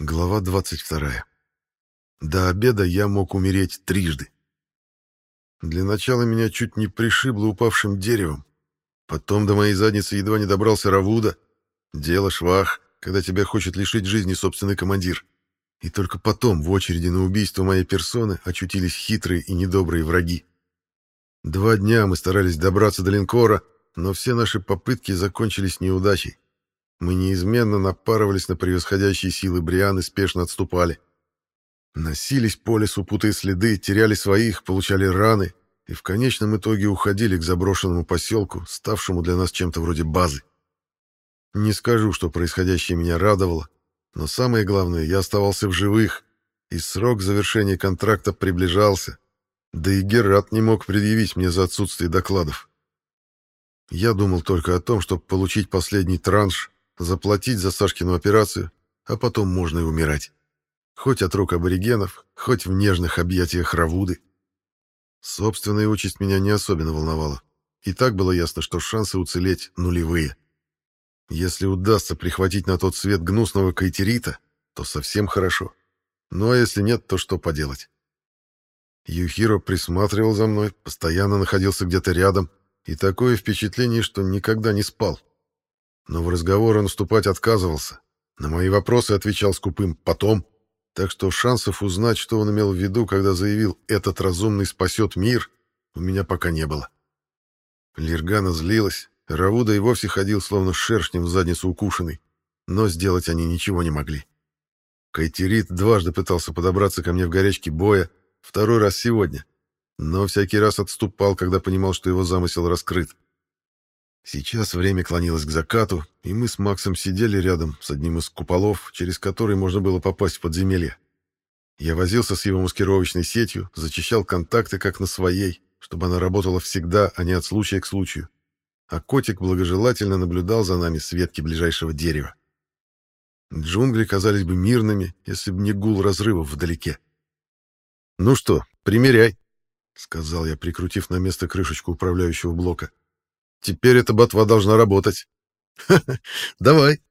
Глава 22. До обеда я мог умереть трижды. Для начала меня чуть не пришибло упавшим деревом. Потом до моей задницы едва не добрался Равуда. Дело швах, когда тебя хочет лишить жизни собственный командир. И только потом в очереди на убийство моей персоны очутились хитрые и недобрые враги. Два дня мы старались добраться до линкора, но все наши попытки закончились неудачей. Мы неизменно напарывались на превосходящие силы Бриан и спешно отступали. Носились по лесу, путая следы, теряли своих, получали раны и в конечном итоге уходили к заброшенному поселку, ставшему для нас чем-то вроде базы. Не скажу, что происходящее меня радовало, но самое главное, я оставался в живых, и срок завершения контракта приближался, да и Герат не мог предъявить мне за отсутствие докладов. Я думал только о том, чтобы получить последний транш, заплатить за Сашкину операцию, а потом можно и умирать. Хоть от рук аборигенов, хоть в нежных объятиях Равуды. Собственная участь меня не особенно волновала. И так было ясно, что шансы уцелеть нулевые. Если удастся прихватить на тот свет гнусного кайтерита, то совсем хорошо. Ну а если нет, то что поделать? Юхиро присматривал за мной, постоянно находился где-то рядом, и такое впечатление, что никогда не спал но в разговор он вступать отказывался. На мои вопросы отвечал скупым «потом», так что шансов узнать, что он имел в виду, когда заявил «этот разумный спасет мир», у меня пока не было. Лиргана злилась, Равуда и вовсе ходил, словно шершнем в задницу укушенный, но сделать они ничего не могли. Кайтерит дважды пытался подобраться ко мне в горячке боя, второй раз сегодня, но всякий раз отступал, когда понимал, что его замысел раскрыт. Сейчас время клонилось к закату, и мы с Максом сидели рядом с одним из куполов, через который можно было попасть в подземелье. Я возился с его маскировочной сетью, зачищал контакты как на своей, чтобы она работала всегда, а не от случая к случаю. А котик благожелательно наблюдал за нами с ветки ближайшего дерева. Джунгли казались бы мирными, если бы не гул разрывов вдалеке. «Ну что, примеряй», — сказал я, прикрутив на место крышечку управляющего блока. — Теперь эта ботва должна работать. Давай.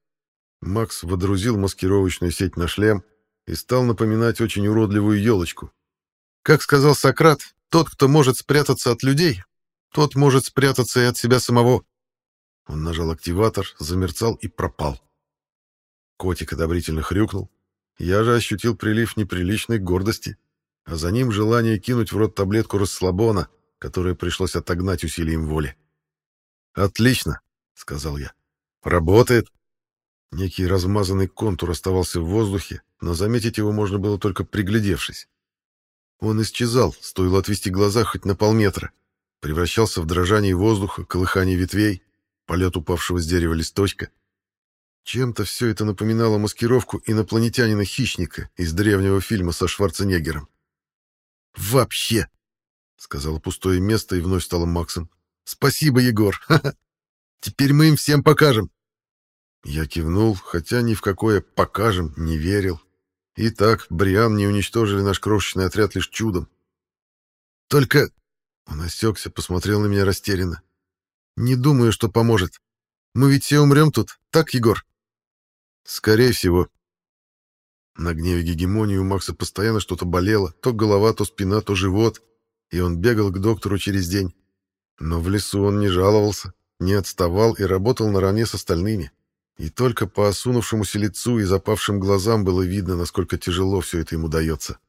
Макс водрузил маскировочную сеть на шлем и стал напоминать очень уродливую елочку. Как сказал Сократ, тот, кто может спрятаться от людей, тот может спрятаться и от себя самого. Он нажал активатор, замерцал и пропал. Котик одобрительно хрюкнул. Я же ощутил прилив неприличной гордости, а за ним желание кинуть в рот таблетку расслабона, которую пришлось отогнать усилием воли. «Отлично», — сказал я. «Работает». Некий размазанный контур оставался в воздухе, но заметить его можно было только приглядевшись. Он исчезал, стоило отвести глаза хоть на полметра, превращался в дрожание воздуха, колыхание ветвей, полет упавшего с дерева листочка. Чем-то все это напоминало маскировку инопланетянина-хищника из древнего фильма со Шварценеггером. «Вообще!» — сказала пустое место и вновь стала Максом. Спасибо, Егор. Теперь мы им всем покажем. Я кивнул, хотя ни в какое «покажем» не верил. Итак, Бриан не уничтожили наш крошечный отряд лишь чудом. Только... Он осекся, посмотрел на меня растерянно. Не думаю, что поможет. Мы ведь все умрем тут, так, Егор? Скорее всего. На гневе гегемонии у Макса постоянно что-то болело, то голова, то спина, то живот, и он бегал к доктору через день. Но в лесу он не жаловался, не отставал и работал наравне с остальными. И только по осунувшемуся лицу и запавшим глазам было видно, насколько тяжело все это ему дается.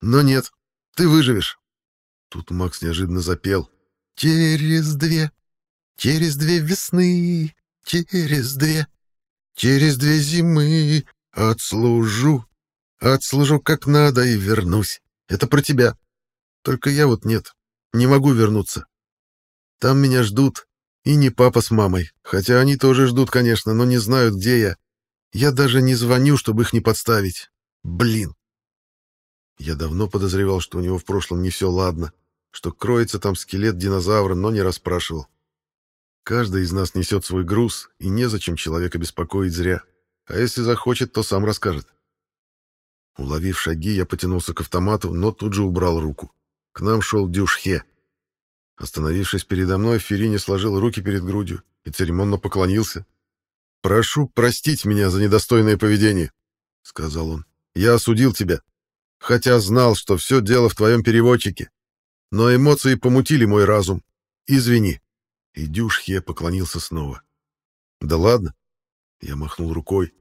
«Но нет, ты выживешь!» Тут Макс неожиданно запел. «Через две, через две весны, через две, через две зимы отслужу, отслужу как надо и вернусь. Это про тебя. Только я вот нет, не могу вернуться. Там меня ждут. И не папа с мамой. Хотя они тоже ждут, конечно, но не знают, где я. Я даже не звоню, чтобы их не подставить. Блин. Я давно подозревал, что у него в прошлом не все ладно, что кроется там скелет динозавра, но не расспрашивал. Каждый из нас несет свой груз, и незачем человека беспокоить зря. А если захочет, то сам расскажет. Уловив шаги, я потянулся к автомату, но тут же убрал руку. К нам шел Дюшхе. Остановившись передо мной, Ферини сложил руки перед грудью и церемонно поклонился. «Прошу простить меня за недостойное поведение», — сказал он. «Я осудил тебя, хотя знал, что все дело в твоем переводчике. Но эмоции помутили мой разум. Извини». И Дюшхе поклонился снова. «Да ладно». Я махнул рукой.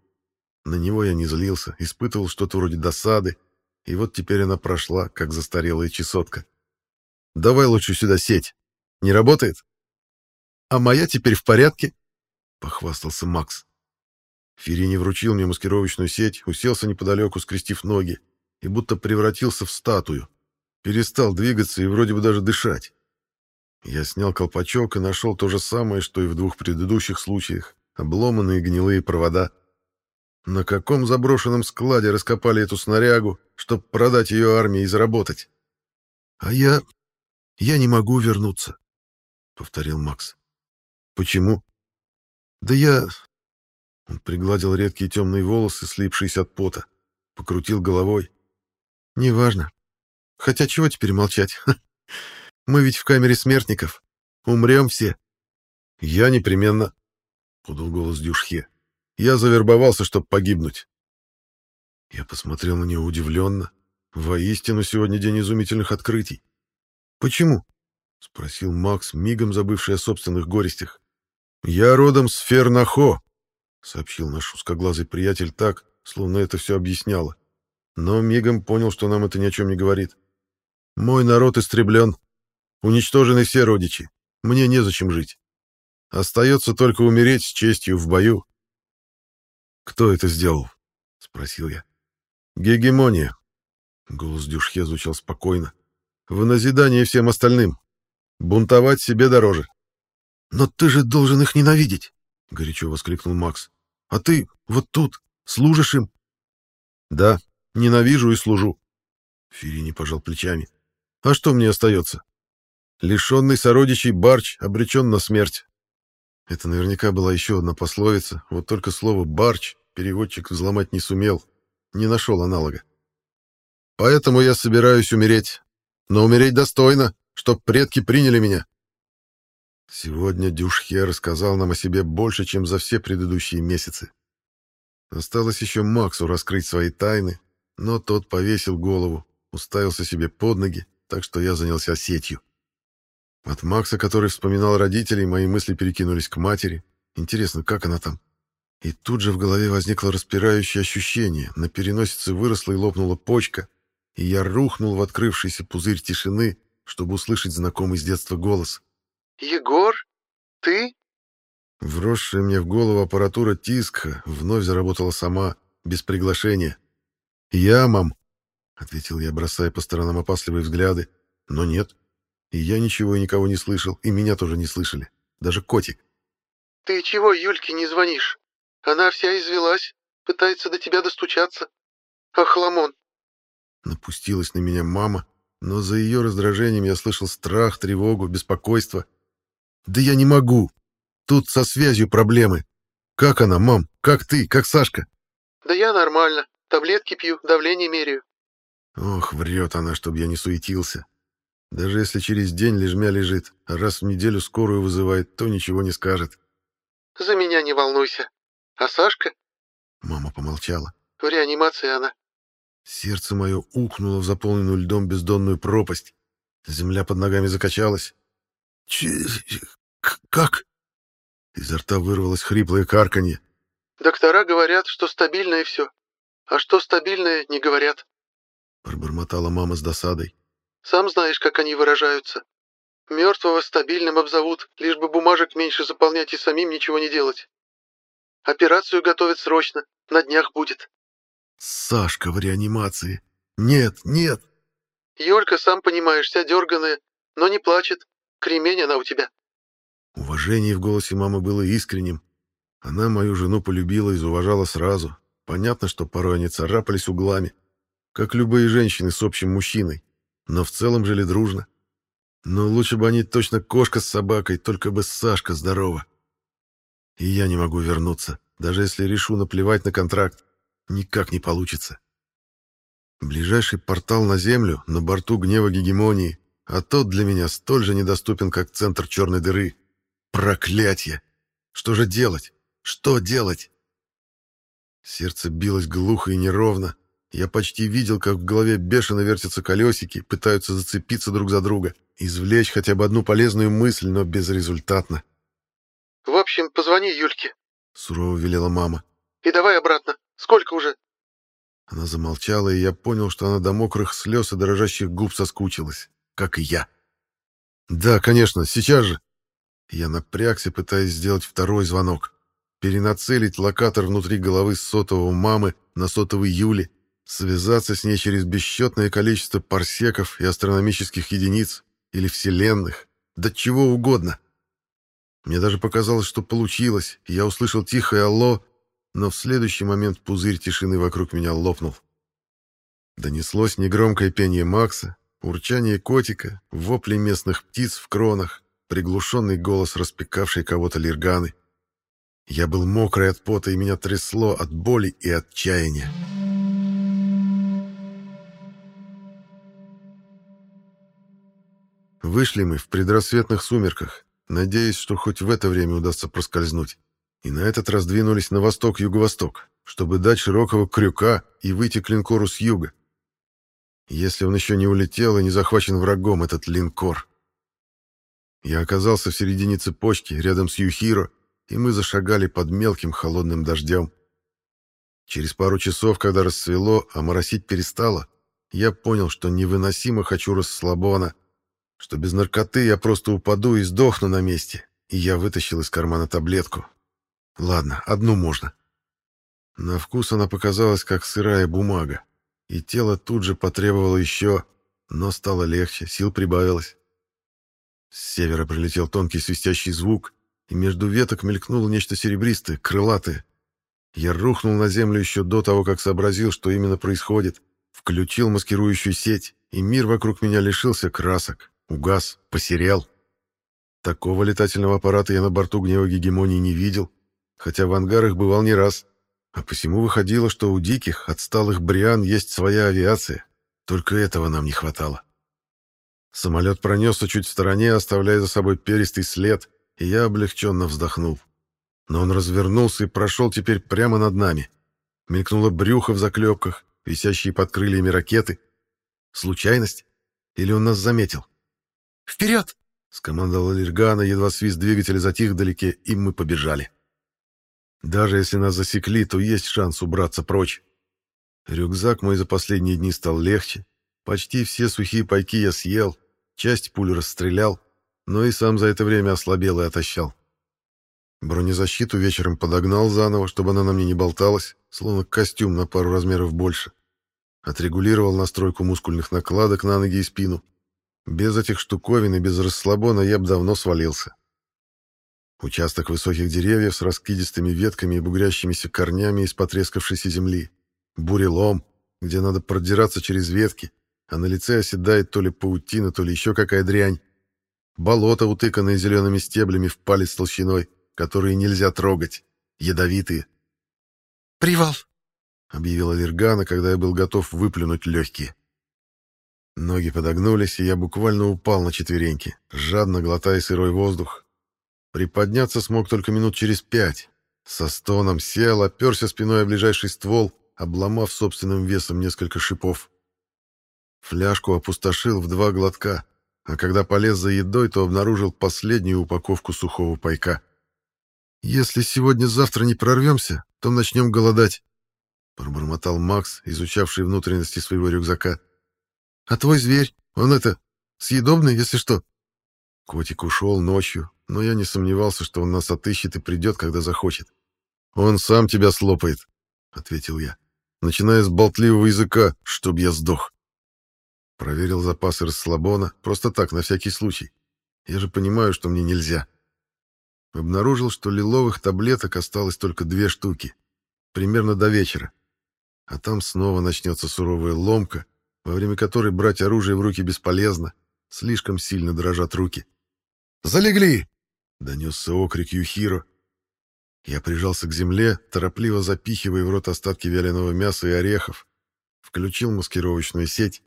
На него я не злился, испытывал что-то вроде досады, и вот теперь она прошла, как застарелая чесотка. «Давай лучше сюда сеть. Не работает?» «А моя теперь в порядке?» — похвастался Макс. Ферини вручил мне маскировочную сеть, уселся неподалеку, скрестив ноги, и будто превратился в статую. Перестал двигаться и вроде бы даже дышать. Я снял колпачок и нашел то же самое, что и в двух предыдущих случаях — обломанные гнилые провода. На каком заброшенном складе раскопали эту снарягу, чтобы продать ее армии и заработать? — А я... я не могу вернуться, — повторил Макс. — Почему? — Да я... Он пригладил редкие темные волосы, слипшиеся от пота, покрутил головой. — Неважно. Хотя чего теперь молчать? Мы ведь в камере смертников. Умрем все. — Я непременно, — подал голос Дюшхе. Я завербовался, чтобы погибнуть. Я посмотрел на нее удивленно. Воистину, сегодня день изумительных открытий. «Почему?» — спросил Макс, мигом забывший о собственных горестях. «Я родом с Фернахо», — сообщил наш узкоглазый приятель так, словно это все объясняло. Но мигом понял, что нам это ни о чем не говорит. «Мой народ истреблен. Уничтожены все родичи. Мне незачем жить. Остается только умереть с честью в бою, «Кто это сделал?» — спросил я. «Гегемония». Голос Дюшхе звучал спокойно. «В назидание всем остальным. Бунтовать себе дороже». «Но ты же должен их ненавидеть!» — горячо воскликнул Макс. «А ты вот тут служишь им?» «Да, ненавижу и служу». Ферини пожал плечами. «А что мне остается? Лишенный сородичей Барч обречен на смерть. Это наверняка была еще одна пословица, вот только слово «барч» переводчик взломать не сумел, не нашел аналога. Поэтому я собираюсь умереть. Но умереть достойно, чтоб предки приняли меня. Сегодня Дюшхе рассказал нам о себе больше, чем за все предыдущие месяцы. Осталось еще Максу раскрыть свои тайны, но тот повесил голову, уставился себе под ноги, так что я занялся сетью. От Макса, который вспоминал родителей, мои мысли перекинулись к матери. Интересно, как она там? И тут же в голове возникло распирающее ощущение. На переносице выросла и лопнула почка, и я рухнул в открывшийся пузырь тишины, чтобы услышать знакомый с детства голос. «Егор? Ты?» Вросшая мне в голову аппаратура Тискха вновь заработала сама, без приглашения. «Я, мам», — ответил я, бросая по сторонам опасливые взгляды. «Но нет. И я ничего и никого не слышал, и меня тоже не слышали. Даже котик». «Ты чего Юльке не звонишь?» Она вся извелась, пытается до тебя достучаться. Охламон. Напустилась на меня мама, но за ее раздражением я слышал страх, тревогу, беспокойство. Да я не могу. Тут со связью проблемы. Как она, мам? Как ты? Как Сашка? Да я нормально. Таблетки пью, давление меряю. Ох, врет она, чтобы я не суетился. Даже если через день лежмя лежит, а раз в неделю скорую вызывает, то ничего не скажет. За меня не волнуйся. А Сашка? Мама помолчала. В реанимации она. Сердце мое ухнуло в заполненную льдом бездонную пропасть. Земля под ногами закачалась. Ч... как? Изо рта вырвалось хриплое карканье. Доктора говорят, что стабильное все. А что стабильное, не говорят. Пробормотала мама с досадой. Сам знаешь, как они выражаются. Мертвого стабильным обзовут, лишь бы бумажек меньше заполнять и самим ничего не делать. Операцию готовят срочно. На днях будет. Сашка в реанимации. Нет, нет. Юлька, сам понимаешь, вся дерганая, но не плачет. Кремень она у тебя. Уважение в голосе мамы было искренним. Она мою жену полюбила и зауважала сразу. Понятно, что порой они царапались углами, как любые женщины с общим мужчиной, но в целом жили дружно. Но лучше бы они точно кошка с собакой, только бы Сашка здорова. И я не могу вернуться, даже если решу наплевать на контракт. Никак не получится. Ближайший портал на Землю на борту гнева гегемонии, а тот для меня столь же недоступен, как центр черной дыры. Проклятье! Что же делать? Что делать? Сердце билось глухо и неровно. Я почти видел, как в голове бешено вертятся колесики, пытаются зацепиться друг за друга, извлечь хотя бы одну полезную мысль, но безрезультатно. «В общем, позвони Юльке», — сурово велела мама. «И давай обратно. Сколько уже?» Она замолчала, и я понял, что она до мокрых слез и дрожащих губ соскучилась, как и я. «Да, конечно, сейчас же!» Я напрягся, пытаясь сделать второй звонок. Перенацелить локатор внутри головы сотового мамы на сотовый Юли, связаться с ней через бесчетное количество парсеков и астрономических единиц или вселенных, да чего угодно. Мне даже показалось, что получилось, и я услышал тихое «Алло», но в следующий момент пузырь тишины вокруг меня лопнул. Донеслось негромкое пение Макса, урчание котика, вопли местных птиц в кронах, приглушенный голос распекавшей кого-то лирганы. Я был мокрый от пота, и меня трясло от боли и отчаяния. Вышли мы в предрассветных сумерках, надеясь, что хоть в это время удастся проскользнуть. И на этот раз двинулись на восток-юго-восток, чтобы дать широкого крюка и выйти к линкору с юга. Если он еще не улетел и не захвачен врагом, этот линкор. Я оказался в середине цепочки, рядом с Юхиро, и мы зашагали под мелким холодным дождем. Через пару часов, когда рассвело, а моросить перестало, я понял, что невыносимо хочу расслабона, что без наркоты я просто упаду и сдохну на месте, и я вытащил из кармана таблетку. Ладно, одну можно. На вкус она показалась как сырая бумага, и тело тут же потребовало еще, но стало легче, сил прибавилось. С севера прилетел тонкий свистящий звук, и между веток мелькнуло нечто серебристое, крылатое. Я рухнул на землю еще до того, как сообразил, что именно происходит, включил маскирующую сеть, и мир вокруг меня лишился красок, угас, посерял. Такого летательного аппарата я на борту гнева гегемонии не видел, хотя в ангарах бывал не раз, а посему выходило, что у диких, отсталых бриан есть своя авиация, только этого нам не хватало. Самолет пронесся чуть в стороне, оставляя за собой перистый след, и я облегченно вздохнул. Но он развернулся и прошел теперь прямо над нами. Мелькнуло брюхо в заклепках, висящие под крыльями ракеты. Случайность? Или он нас заметил? «Вперед!» — скомандовал Лиргана, едва свист двигателя затих вдалеке, и мы побежали. Даже если нас засекли, то есть шанс убраться прочь. Рюкзак мой за последние дни стал легче, Почти все сухие пайки я съел, часть пуль расстрелял, но и сам за это время ослабел и отощал. Бронезащиту вечером подогнал заново, чтобы она на мне не болталась, словно костюм на пару размеров больше. Отрегулировал настройку мускульных накладок на ноги и спину. Без этих штуковин и без расслабона я бы давно свалился. Участок высоких деревьев с раскидистыми ветками и бугрящимися корнями из потрескавшейся земли. Бурелом, где надо продираться через ветки, а на лице оседает то ли паутина, то ли еще какая дрянь. Болото, утыканное зелеными стеблями в палец толщиной, которые нельзя трогать, ядовитые. «Привал!» — объявила Лергана, когда я был готов выплюнуть легкие. Ноги подогнулись, и я буквально упал на четвереньки, жадно глотая сырой воздух. Приподняться смог только минут через пять. Со стоном сел, оперся спиной о ближайший ствол, обломав собственным весом несколько шипов. Фляжку опустошил в два глотка, а когда полез за едой, то обнаружил последнюю упаковку сухого пайка. «Если сегодня-завтра не прорвемся, то начнем голодать», — пробормотал Макс, изучавший внутренности своего рюкзака. «А твой зверь, он это, съедобный, если что?» Котик ушел ночью, но я не сомневался, что он нас отыщет и придет, когда захочет. «Он сам тебя слопает», — ответил я, начиная с болтливого языка, чтоб я сдох. Проверил запасы расслабона, просто так, на всякий случай. Я же понимаю, что мне нельзя. Обнаружил, что лиловых таблеток осталось только две штуки. Примерно до вечера. А там снова начнется суровая ломка, во время которой брать оружие в руки бесполезно. Слишком сильно дрожат руки. «Залегли!» — донесся окрик Юхиро. Я прижался к земле, торопливо запихивая в рот остатки вяленого мяса и орехов. Включил маскировочную сеть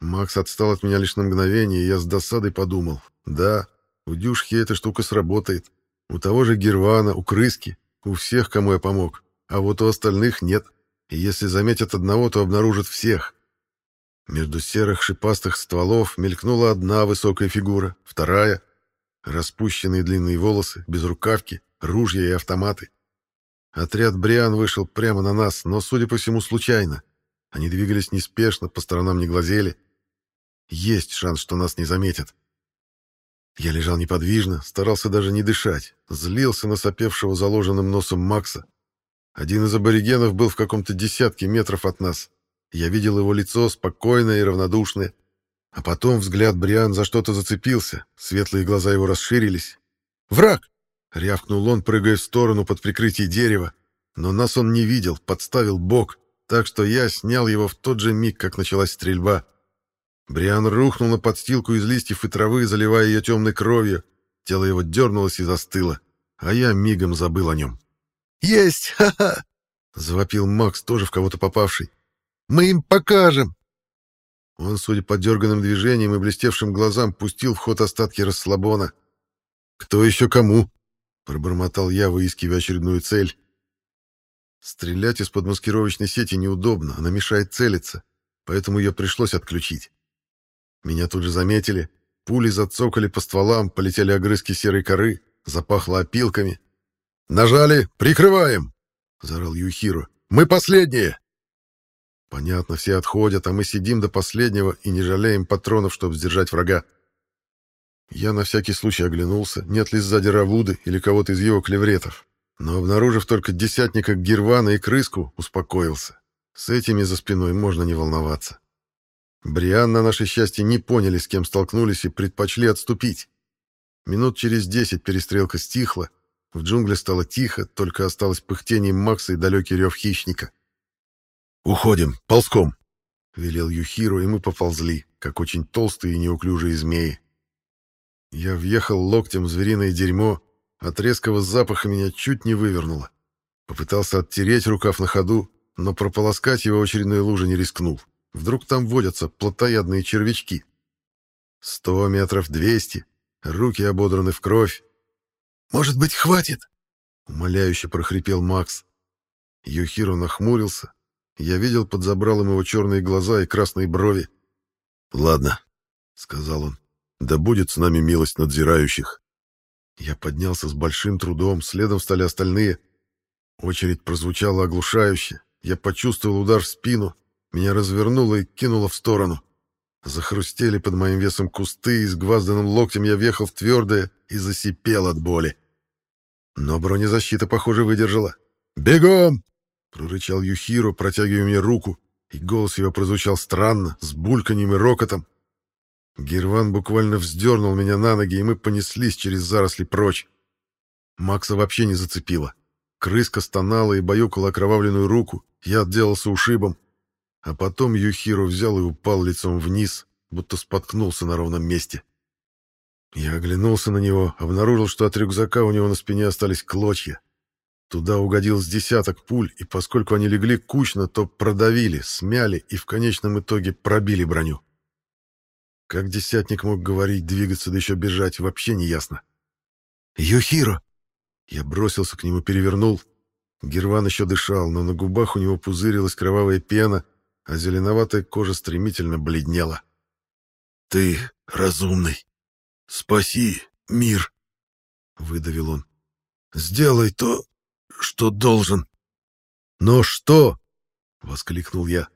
Макс отстал от меня лишь на мгновение, и я с досадой подумал. Да, у Дюшки эта штука сработает. У того же Гервана, у Крыски, у всех, кому я помог. а вот у остальных нет. И если заметят одного, то обнаружат всех. Между серых шипастых стволов мелькнула одна высокая фигура, вторая — распущенные длинные волосы, безрукавки, ружья и автоматы. Отряд Бриан вышел прямо на нас, но, судя по всему, случайно. Они двигались неспешно, по сторонам не глазели. Есть шанс, что нас не заметят. Я лежал неподвижно, старался даже не дышать, злился на сопевшего заложенным носом Макса. Один из аборигенов был в каком-то десятке метров от нас. Я видел его лицо спокойное и равнодушное. А потом взгляд Бриан за что-то зацепился, светлые глаза его расширились. «Враг!» — рявкнул он, прыгая в сторону под прикрытие дерева. Но нас он не видел, подставил бок, так что я снял его в тот же миг, как началась стрельба. Бриан рухнул на подстилку из листьев и травы, заливая ее темной кровью. Тело его дернулось и застыло, а я мигом забыл о нем. «Есть! Ха-ха!» — завопил Макс, тоже в кого-то попавший. «Мы им покажем!» Он, судя по дерганным движениям и блестевшим глазам, пустил в ход остатки расслабона. «Кто еще кому?» — пробормотал я, выискивая очередную цель. Стрелять из-под маскировочной сети неудобно, она мешает целиться, поэтому ее пришлось отключить. Меня тут же заметили, пули зацокали по стволам, полетели огрызки серой коры, запахло опилками. «Нажали! Прикрываем!» — заорал Юхиро. «Мы последние!» Понятно, все отходят, а мы сидим до последнего и не жалеем патронов, чтобы сдержать врага. Я на всякий случай оглянулся, нет ли сзади Равуды или кого-то из его клевретов. Но, обнаружив только десятника Гирвана и крыску, успокоился. С этими за спиной можно не волноваться. Бриан, на наше счастье, не поняли, с кем столкнулись, и предпочли отступить. Минут через десять перестрелка стихла, в джунгле стало тихо, только осталось пыхтение Макса и далекий рев хищника. «Уходим, ползком!» — велел Юхиру, и мы поползли, как очень толстые и неуклюжие змеи. Я въехал локтем в звериное дерьмо, от резкого запаха меня чуть не вывернуло. Попытался оттереть рукав на ходу, но прополоскать его очередной луже не рискнул. Вдруг там водятся плотоядные червячки. Сто метров, двести, руки ободраны в кровь. «Может быть, хватит?» — умоляюще прохрипел Макс. Юхиро нахмурился. Я видел под забралом его черные глаза и красные брови. «Ладно», — сказал он, — «да будет с нами милость надзирающих». Я поднялся с большим трудом, следом стали остальные. Очередь прозвучала оглушающе. Я почувствовал удар в спину, меня развернуло и кинуло в сторону. Захрустели под моим весом кусты, и с гвозданным локтем я въехал в твердое и засипел от боли. Но бронезащита, похоже, выдержала. «Бегом!» — прорычал Юхиро, протягивая мне руку, и голос его прозвучал странно, с бульканьем и рокотом. Герван буквально вздернул меня на ноги, и мы понеслись через заросли прочь. Макса вообще не зацепило. Крыска стонала и баюкала окровавленную руку, я отделался ушибом. А потом Юхиро взял и упал лицом вниз, будто споткнулся на ровном месте. Я оглянулся на него, обнаружил, что от рюкзака у него на спине остались клочья. Туда угодил с десяток пуль, и поскольку они легли кучно, то продавили, смяли и в конечном итоге пробили броню. Как десятник мог говорить, двигаться, да еще бежать, вообще не ясно. «Юхиро!» Я бросился к нему, перевернул. Герван еще дышал, но на губах у него пузырилась кровавая пена, а зеленоватая кожа стремительно бледнела. «Ты разумный. Спаси мир!» — выдавил он. «Сделай то, что должен». «Но что?» — воскликнул я.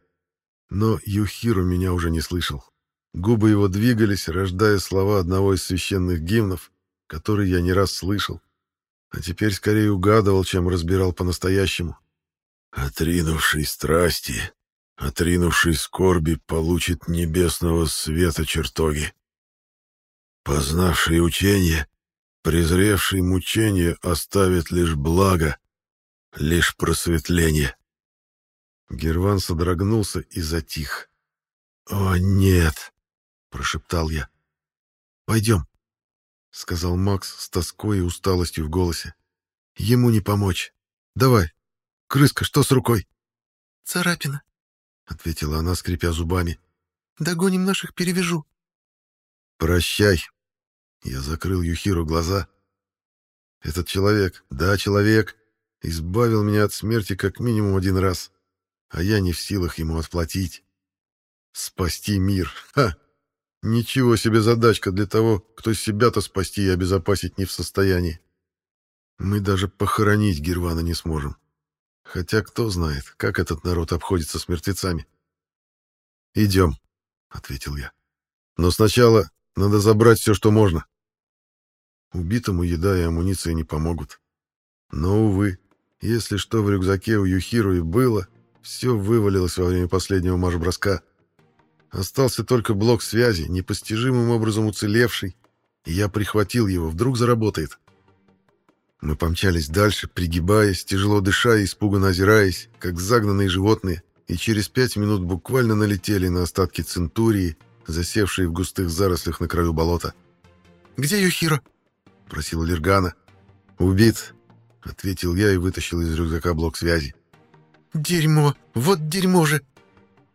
Но Юхиру меня уже не слышал. Губы его двигались, рождая слова одного из священных гимнов, который я не раз слышал, а теперь скорее угадывал, чем разбирал по-настоящему. «Отринувший страсти, отринувший скорби, получит небесного света чертоги. Познавший учение, презревший мучение, оставит лишь благо, лишь просветление. Герван содрогнулся и затих. «О, нет!» — прошептал я. «Пойдем», — сказал Макс с тоской и усталостью в голосе. «Ему не помочь. Давай. Крыска, что с рукой?» «Царапина», — ответила она, скрипя зубами. «Догоним наших, перевяжу». «Прощай». Я закрыл Юхиру глаза. «Этот человек, да, человек, Избавил меня от смерти как минимум один раз, а я не в силах ему отплатить. Спасти мир. Ха! Ничего себе задачка для того, кто себя-то спасти и обезопасить не в состоянии. Мы даже похоронить Гервана не сможем. Хотя кто знает, как этот народ обходится с мертвецами. «Идем», — ответил я. «Но сначала надо забрать все, что можно». Убитому еда и амуниция не помогут. Но, увы, если что в рюкзаке у Юхиру и было, все вывалилось во время последнего марш-броска. Остался только блок связи, непостижимым образом уцелевший, и я прихватил его, вдруг заработает. Мы помчались дальше, пригибаясь, тяжело дыша и испуганно озираясь, как загнанные животные, и через пять минут буквально налетели на остатки центурии, засевшие в густых зарослях на краю болота. «Где Юхиро?» — просил Лергана. «Убит», — ответил я и вытащил из рюкзака блок связи. «Дерьмо! Вот дерьмо же!»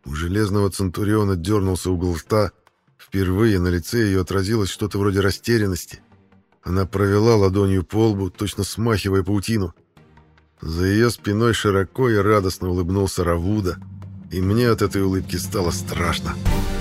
У железного центуриона дернулся угол рта. Впервые на лице ее отразилось что-то вроде растерянности. Она провела ладонью по лбу, точно смахивая паутину. За ее спиной широко и радостно улыбнулся Равуда, и мне от этой улыбки стало страшно. «Страшно!»